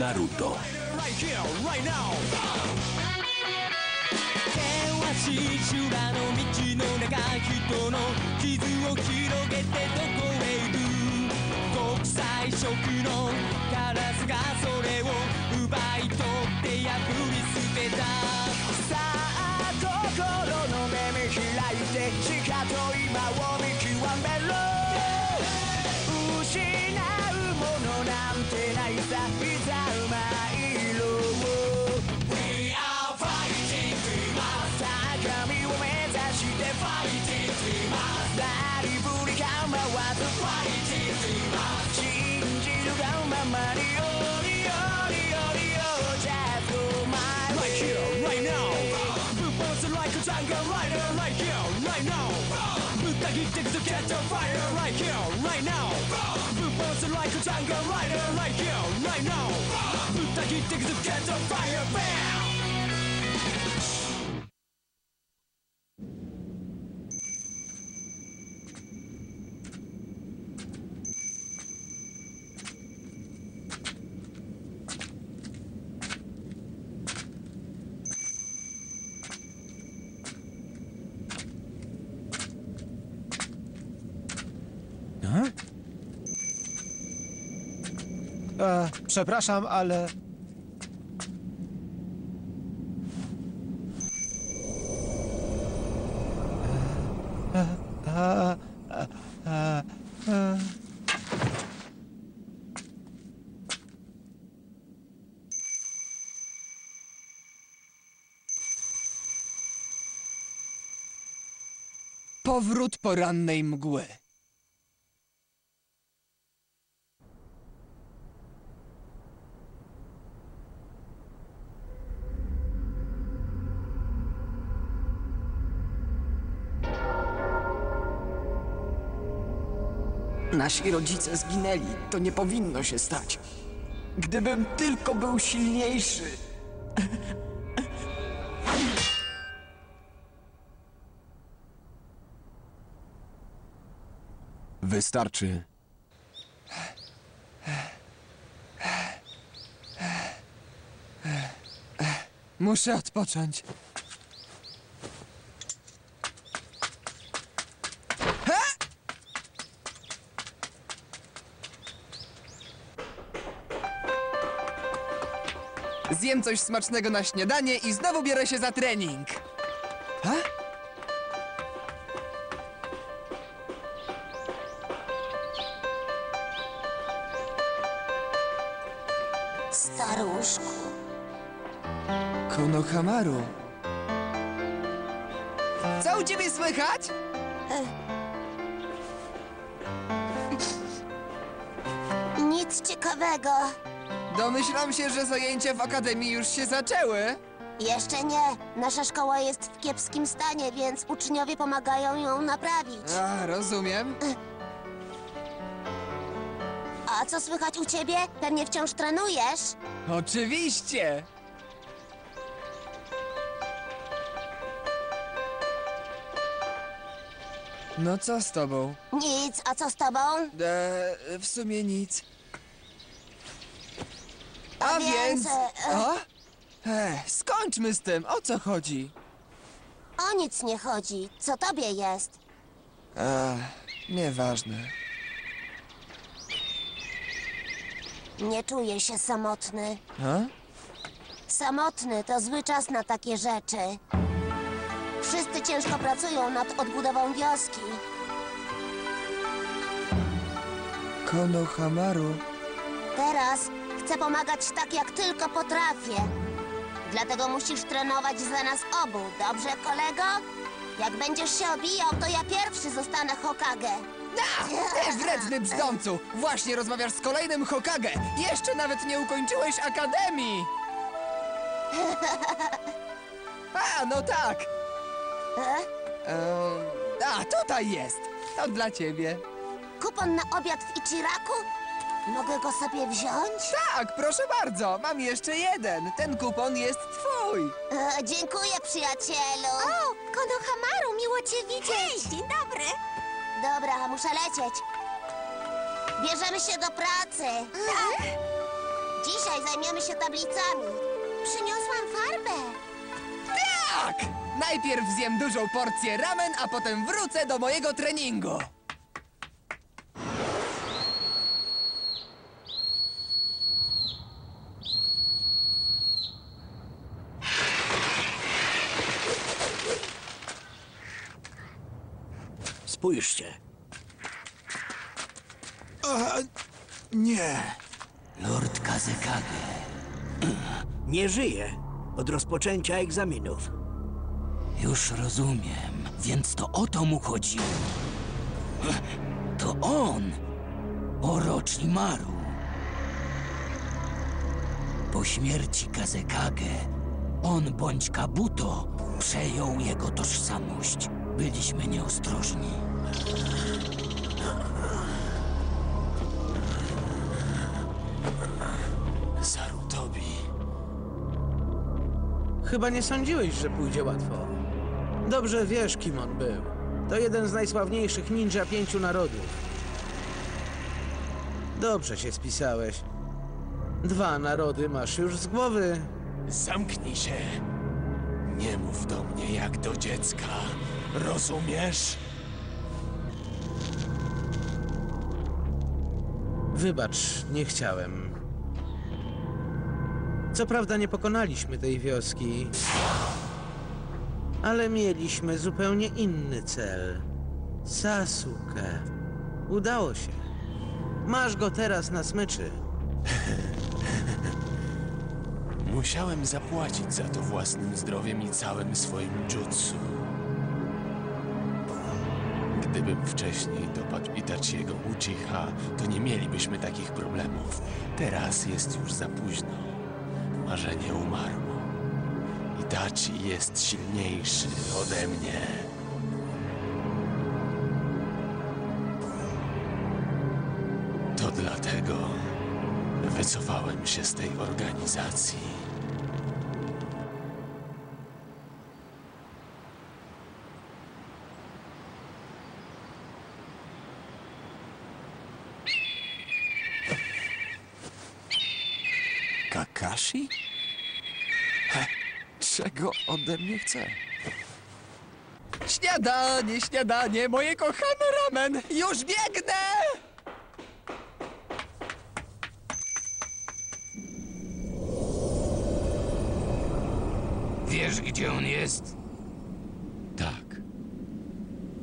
Naruto. right here, right now 険しい修羅の道の中人の傷を広げてどこへ行く国際色の Becky Dicks to catch a fire right here, right now. Boom! Boom! balls like a tiger rider right here, right now. Boom! Becky Dicks to get the fire, bam! Przepraszam, ale. Powrót porannej mgły. Nasi rodzice zginęli. To nie powinno się stać. Gdybym tylko był silniejszy. Wystarczy. Muszę odpocząć. Zjem coś smacznego na śniadanie i znowu biorę się za trening. Ha? Staruszku, Konohamaru. Co u ciebie słychać? nic ciekawego. Domyślam się, że zajęcia w akademii już się zaczęły. Jeszcze nie. Nasza szkoła jest w kiepskim stanie, więc uczniowie pomagają ją naprawić. A, rozumiem. A co słychać u ciebie? Pewnie wciąż trenujesz? Oczywiście. No co z tobą? Nic, a co z tobą? E, w sumie nic. A, więc... więc, e, O? E, skończmy z tym. O co chodzi? O nic nie chodzi. Co tobie jest? A, nieważne. Nie czuję się samotny. A? Samotny to zły czas na takie rzeczy. Wszyscy ciężko pracują nad odbudową wioski. Konohamaru. Teraz chcę pomagać tak, jak tylko potrafię. Dlatego musisz trenować za nas obu, dobrze, kolego? Jak będziesz się obijał, to ja pierwszy zostanę Hokage. A, ty wredny brzdącu! Właśnie rozmawiasz z kolejnym Hokage! Jeszcze nawet nie ukończyłeś akademii! A, no tak! Ehm, a, tutaj jest! To dla ciebie. Kupon na obiad w Ichiraku? Mogę go sobie wziąć? Tak, proszę bardzo, mam jeszcze jeden. Ten kupon jest twój. E, dziękuję, przyjacielu. O, Konohamaru, miło cię widzieć. Hej, dzień dobry. Dobra, muszę lecieć. Bierzemy się do pracy. Tak. Dzisiaj zajmiemy się tablicami. Przyniosłam farbę. Tak! Najpierw zjem dużą porcję ramen, a potem wrócę do mojego treningu. Spójrzcie. Nie. Lord Kazekage. Nie żyje od rozpoczęcia egzaminów. Już rozumiem, więc to o to mu chodziło. To on, Orochimaru. Po śmierci Kazekage, on bądź Kabuto przejął jego tożsamość. Byliśmy nieostrożni. Sarutobi. Chyba nie sądziłeś, że pójdzie łatwo. Dobrze wiesz, kim on był. To jeden z najsławniejszych ninja pięciu narodów. Dobrze się spisałeś. Dwa narody masz już z głowy. Zamknij się. Nie mów do mnie jak do dziecka. Rozumiesz? Wybacz, nie chciałem. Co prawda nie pokonaliśmy tej wioski, ale mieliśmy zupełnie inny cel. Sasuke. Udało się. Masz go teraz na smyczy. Musiałem zapłacić za to własnym zdrowiem i całym swoim jutsu. Gdybym wcześniej dopadł Itachiego Uchiha, to nie mielibyśmy takich problemów. Teraz jest już za późno. Marzenie umarło. Itachi jest silniejszy ode mnie. To dlatego wycofałem się z tej organizacji. Kakashi? He, czego ode mnie chce? Śniadanie, śniadanie, moje kochane ramen! Już biegnę! Wiesz, gdzie on jest? Tak,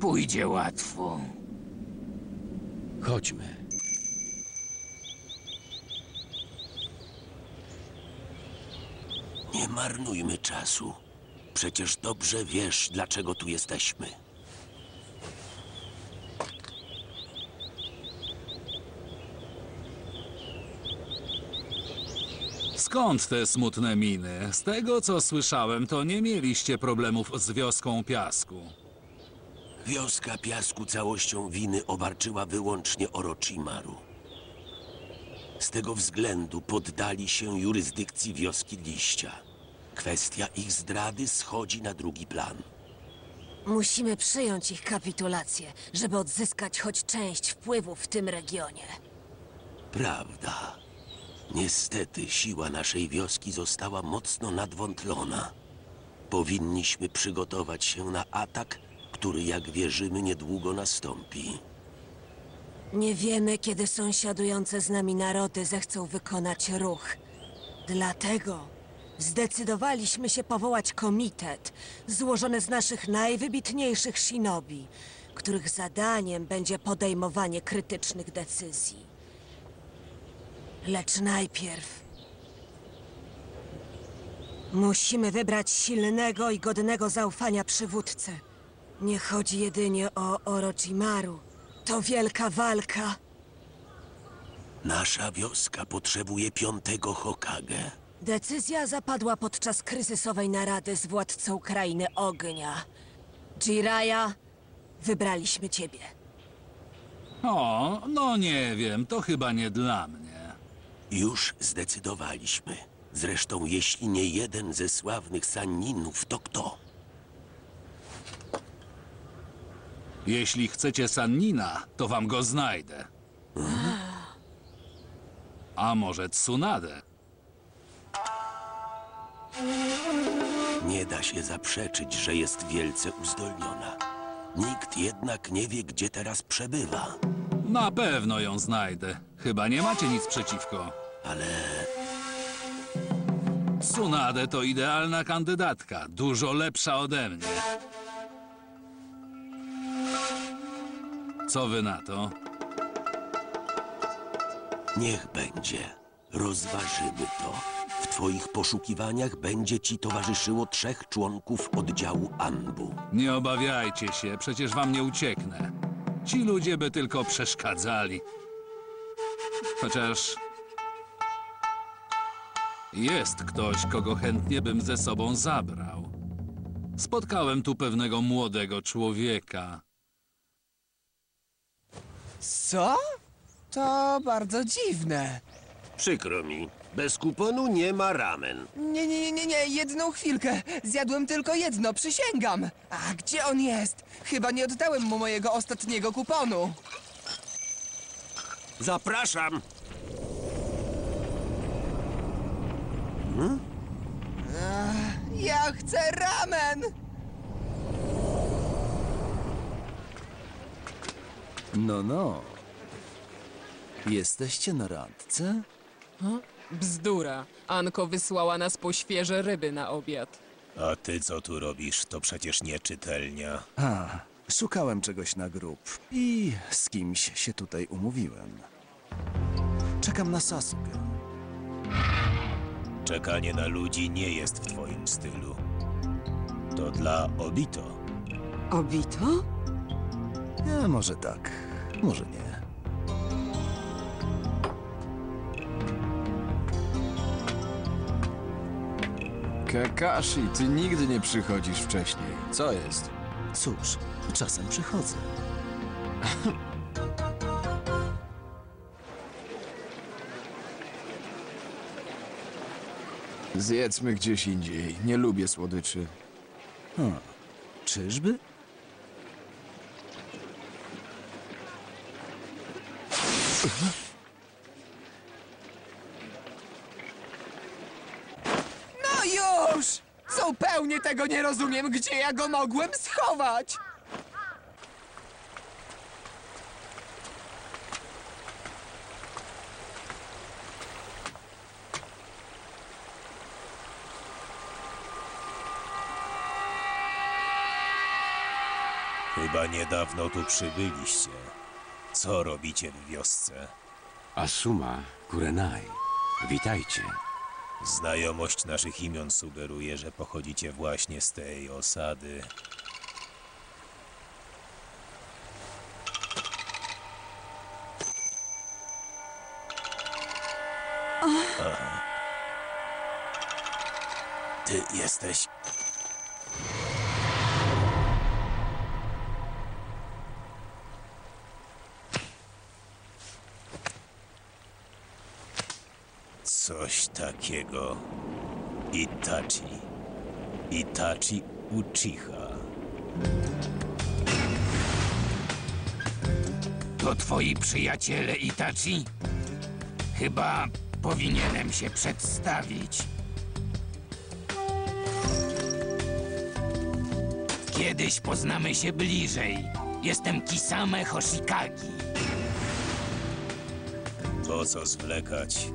Pójdzie łatwo. chodźmy. Marnujmy czasu. Przecież dobrze wiesz, dlaczego tu jesteśmy. Skąd te smutne miny? Z tego co słyszałem, to nie mieliście problemów z wioską piasku. Wioska Piasku całością winy obarczyła wyłącznie Orochimaru. Z tego względu poddali się jurysdykcji wioski Liścia. Kwestia ich zdrady schodzi na drugi plan. Musimy przyjąć ich kapitulację, żeby odzyskać choć część wpływów w tym regionie. Prawda. Niestety siła naszej wioski została mocno nadwątlona. Powinniśmy przygotować się na atak, który, jak wierzymy, niedługo nastąpi. Nie wiemy, kiedy sąsiadujące z nami narody zechcą wykonać ruch. Dlatego zdecydowaliśmy się powołać komitet złożony z naszych najwybitniejszych shinobi, których zadaniem będzie podejmowanie krytycznych decyzji. Lecz najpierw musimy wybrać silnego i godnego zaufania przywódcę. Nie chodzi jedynie o Orochimaru. To wielka walka. Nasza wioska potrzebuje piątego Hokage. Decyzja zapadła podczas kryzysowej narady z władcą krainy ognia. Jiraya, wybraliśmy ciebie. O, no nie wiem, to chyba nie dla mnie. Już zdecydowaliśmy. Zresztą, jeśli nie jeden ze sławnych Sanninów, to kto? Jeśli chcecie Sannina, to wam go znajdę. A może Tsunadę? Nie da się zaprzeczyć, że jest wielce uzdolniona. Nikt jednak nie wie, gdzie teraz przebywa. Na pewno ją znajdę. Chyba nie macie nic przeciwko. Ale Tsunade to idealna kandydatka. Dużo lepsza ode mnie. Co wy na to? niech będzie. Rozważymy to. W twoich poszukiwaniach będzie ci towarzyszyło trzech członków oddziału Anbu. Nie obawiajcie się, przecież wam nie ucieknę. Ci ludzie by tylko przeszkadzali. Chociaż. Jest ktoś, kogo chętnie bym ze sobą zabrał. Spotkałem tu pewnego młodego człowieka. Co? To bardzo dziwne. Przykro mi. Bez kuponu nie ma ramen. Nie, nie, nie, nie, nie, jedną chwilkę. Zjadłem tylko jedno, przysięgam. A gdzie on jest? Chyba nie oddałem mu mojego ostatniego kuponu. Zapraszam! Ja chcę ramen! No, no. Jesteście na randce? Bzdura. Anko wysłała nas po świeże ryby na obiad. A ty co tu robisz? To przecież nie czytelnia. A, szukałem czegoś na grób i z kimś się tutaj umówiłem. Czekam na Sasukę. Czekanie na ludzi nie jest w twoim stylu. To dla Obito. Obito? Nie, może tak, może nie. Kakashi, ty nigdy nie przychodzisz wcześniej. Co jest? Cóż, czasem przychodzę. Zjedzmy gdzieś indziej. Nie lubię słodyczy. Hmm. Czyżby? No już! Zupełnie tego nie rozumiem, gdzie ja go mogłem schować! Chyba niedawno tu przybyliście. Co robicie w wiosce? Asuma, Kurenai. Witajcie. Znajomość naszych imion sugeruje, że pochodzicie właśnie z tej osady. Aha. Ty jesteś. Coś Itachi. Itachi Uchiha. To twoi przyjaciele Itachi? Chyba powinienem się przedstawić. Kiedyś poznamy się bliżej. Jestem Kisame Hoshikagi. Po co zwlekać?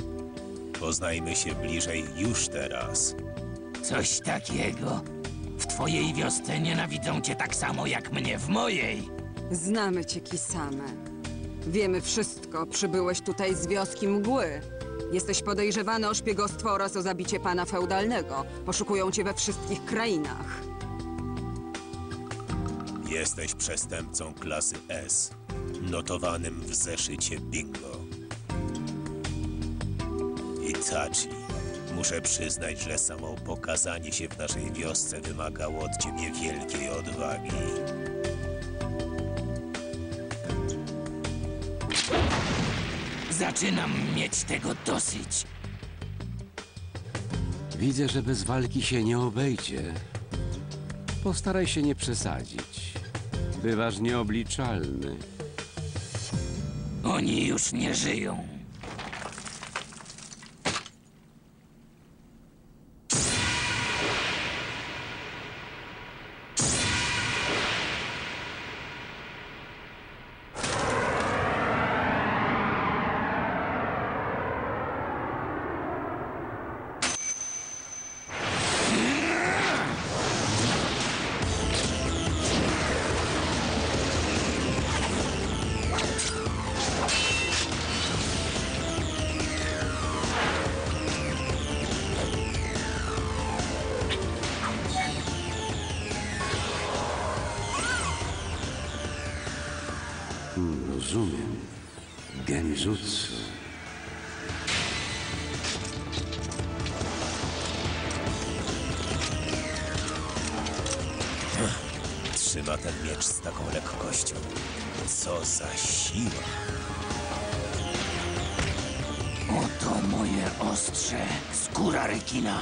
Poznajmy się bliżej już teraz. Coś takiego. W twojej wiosce nienawidzą cię tak samo jak mnie w mojej. Znamy cię, Kisame. Wiemy wszystko. Przybyłeś tutaj z wioski mgły. Jesteś podejrzewany o szpiegostwo oraz o zabicie pana feudalnego. Poszukują cię we wszystkich krainach. Jesteś przestępcą klasy S, notowanym w zeszycie bingo. Muszę przyznać, że samo pokazanie się w naszej wiosce wymagało od ciebie wielkiej odwagi. Zaczynam mieć tego dosyć. Widzę, że bez walki się nie obejdzie. Postaraj się nie przesadzić. Bywasz nieobliczalny. Oni już nie żyją. Genjutsu. Trzyma ten miecz z taką lekkością. Co za siła. Oto moje ostrze, skóra rekina.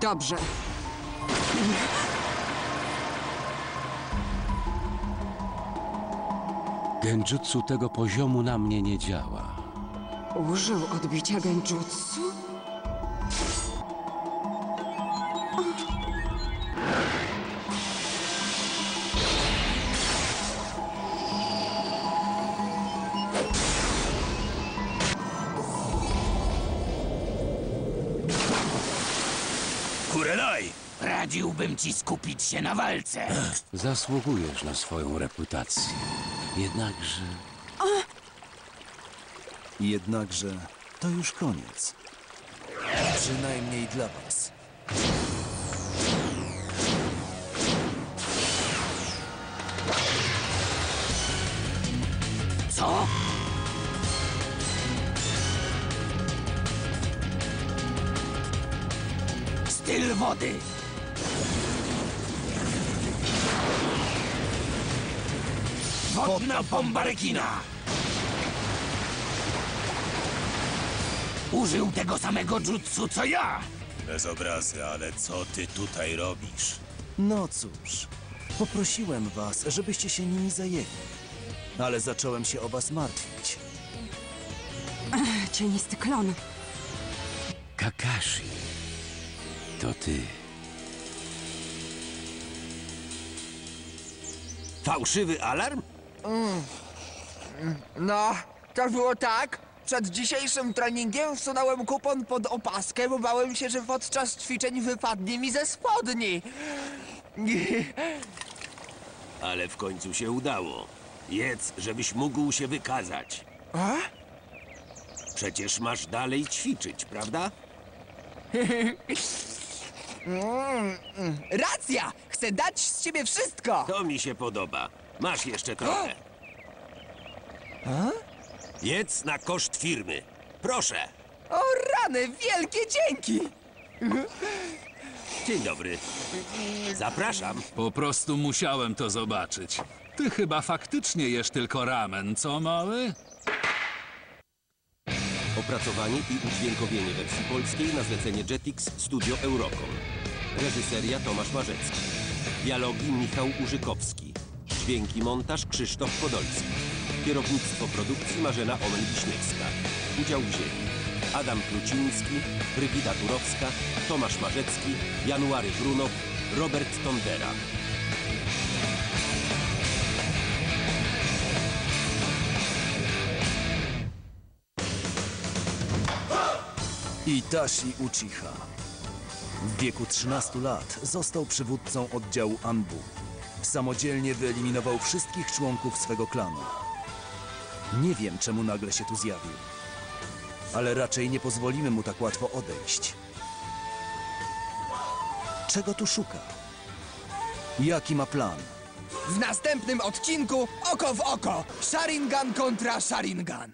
Dobrze. Genjutsu tego poziomu na mnie nie działa. Użył odbicia genjutsu? Radziłbym ci skupić się na walce. Zasługujesz na swoją reputację. Jednakże Jednakże to już koniec. Przynajmniej dla was. Co? Styl wody. Wodna bomba rekina. Użył tego samego jutsu co ja. Bez obrazy, ale co ty tutaj robisz? No cóż, poprosiłem was, żebyście się nimi zajęli. Ale zacząłem się o was martwić. Ech, Cienisty klon. Kakashi. To ty. Fałszywy alarm? No, to było tak. Przed dzisiejszym treningiem wsunąłem kupon pod opaskę, bo bałem się, że podczas ćwiczeń wypadnie mi ze spodni. Ale w końcu się udało. Jedz, żebyś mógł się wykazać. A? Przecież masz dalej ćwiczyć, prawda? Mm, mm. Racja! Chcę dać z siebie wszystko! To mi się podoba. Masz jeszcze trochę. Jedz na koszt firmy. Proszę. O rany, wielkie dzięki! Dzień dobry. Zapraszam. Po prostu musiałem to zobaczyć. Ty chyba faktycznie jesz tylko ramen, co mały? Opracowanie i udźwiękowienie wersji polskiej na zlecenie Jetix Studio Eurocom. Reżyseria Tomasz Marzecki. Dialogi Michał Urzykowski. Dźwięki montaż Krzysztof Podolski. Kierownictwo produkcji Marzena Omen-Wiśniewska. Udział wzięli Adam Kluciński, Brygida Turowska, Tomasz Marzecki, January Brunow, Robert Tondera. Itashi Uchiha. W wieku 13 lat został przywódcą oddziału Anbu. Samodzielnie wyeliminował wszystkich członków swego klanu. Nie wiem, czemu nagle się tu zjawił. Ale raczej nie pozwolimy mu tak łatwo odejść. Czego tu szuka? Jaki ma plan? W następnym odcinku oko w oko! Sharingan kontra Sharingan!